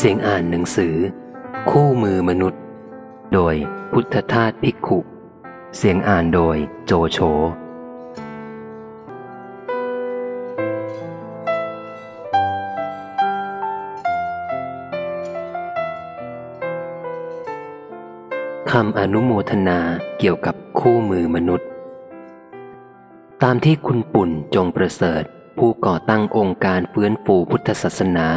เสียงอ่านหนังสือ คู่มือมนุษย์ โดยพุทธทาสภิกขุ เสียงอ่านโดยโจโฉคำอนุโมทนาเกี่ยวกับคู่มือมนุษย์ ตามที่คุณปุ่นจงประเสริฐ ผู้ก่อตั้งองค์การฟื้นฟูพุทธศาสนา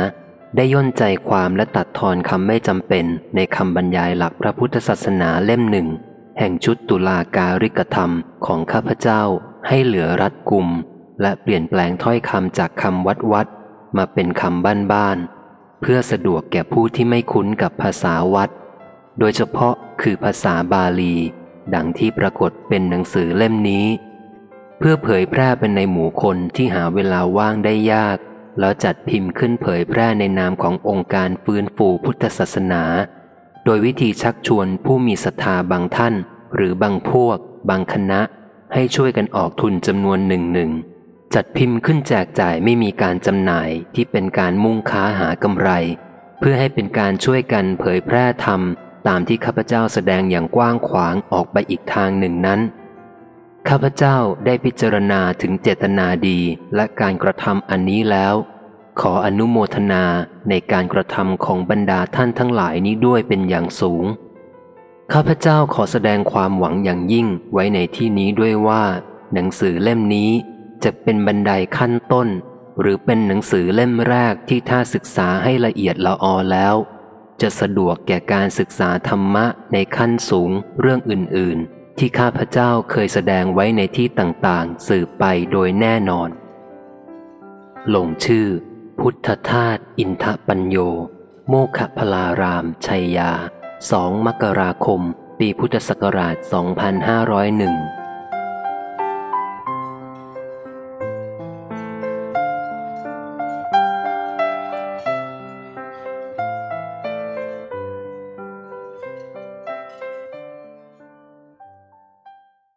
ได้ย่นใจความและตัดทอนคำไม่จำเป็นในคำบรรยายหลักพระพุทธศาสนาเล่มหนึ่ง แห่งชุดตุลาการิกธรรมของข้าพเจ้าให้เหลือรัดกุม และเปลี่ยนแปลงถ้อยคำจากคำวัดวัดมาเป็นคำบ้านบ้านเพื่อสะดวกแก่ผู้ที่ไม่คุ้นกับภาษาวัด โดยเฉพาะคือภาษาบาลี ดังที่ปรากฏเป็นหนังสือเล่มนี้ เพื่อเผยแพร่เป็นในหมู่คนที่หาเวลาว่างได้ยาก แล้วจัดพิมพ์ขึ้นเผยแพร่ในนามขององค์การฟื้นฟูพุทธศาสนา โดยวิธีชักชวนผู้มีศรัทธาบางท่าน หรือบางพวก บางคณะ ให้ช่วยกันออกทุนจำนวนหนึ่งหนึ่งจัดพิมพ์ขึ้นแจกจ่ายไม่มีการจำหน่ายที่เป็นการมุ่งค้าหากำไร เพื่อให้เป็นการช่วยกันเผยแพร่ธรรม ตามที่ข้าพเจ้าแสดงอย่างกว้างขวางออกไปอีกทางหนึ่งนั้น ข้าพเจ้าได้พิจารณาถึงเจตนาดีและการกระทำอันนี้แล้ว ขออนุโมทนาในการกระทำของบรรดาท่านทั้งหลายนี้ด้วยเป็นอย่างสูง ข้าพเจ้าขอแสดงความหวังอย่างยิ่งไว้ในที่นี้ด้วยว่า หนังสือเล่มนี้จะเป็นบันไดขั้นต้น หรือเป็นหนังสือเล่มแรกที่ถ้าศึกษาให้ละเอียดละออแล้ว จะสะดวกแก่การศึกษาธรรมะในขั้นสูงเรื่องอื่นๆ ที่ข้าพเจ้าเคยแสดงไว้ในที่ต่างๆ สืบไปโดยแน่นอน ลงชื่อ พุทธทาสอินทปัญโย โมคพลาราม ชัยยา 2 มกราคม ปีพุทธศักราช 2501